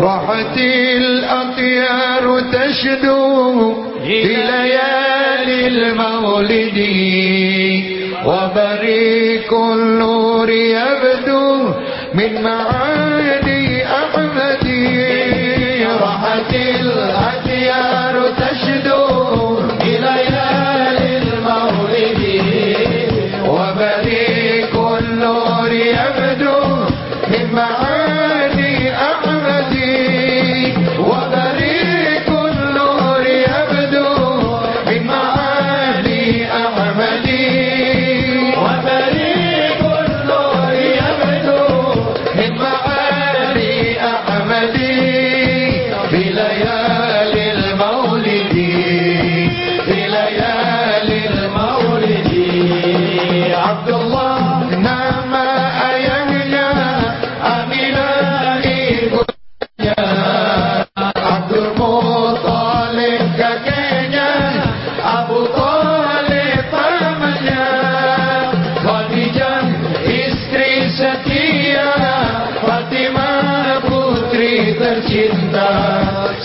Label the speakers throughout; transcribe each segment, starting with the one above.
Speaker 1: راحت الأطيار تشدو في ليالي المولد. وبريق النور يبدو من معاني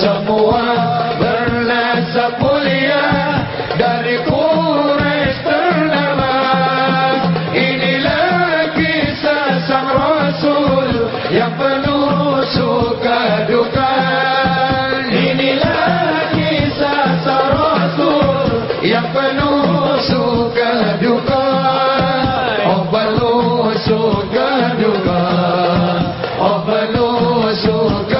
Speaker 1: Semua suka duka. Inilah kisah sarasul yang penuh suka duka. Oh penuh suka duka. Oh penuh suka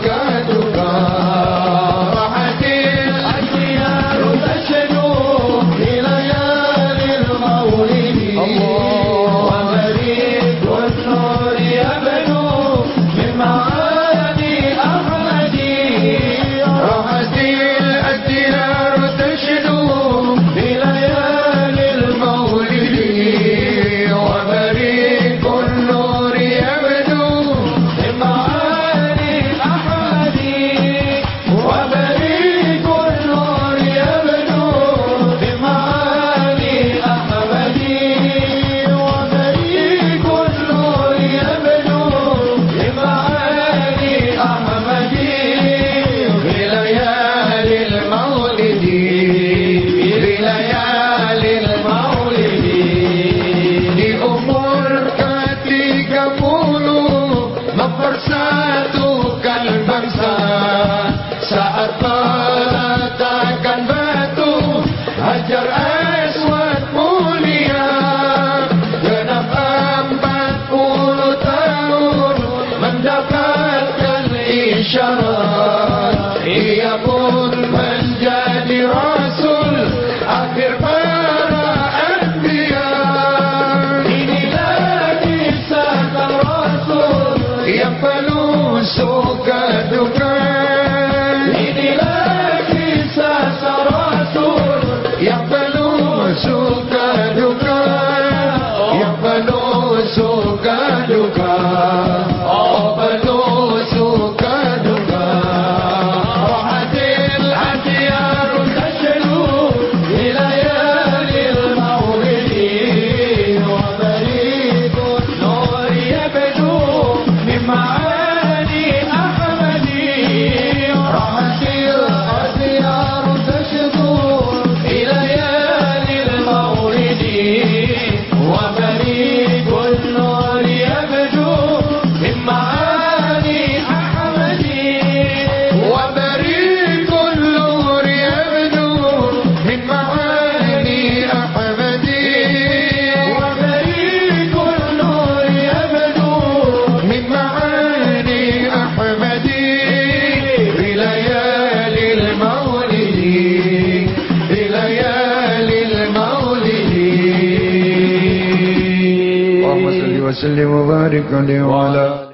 Speaker 1: satukan bangsa. Saat meletakkan batu hajar aswad mulia. Genap empat puluh tahun mendapatkan isyarat. Penuh suka وسلم وبارك عليه وعلى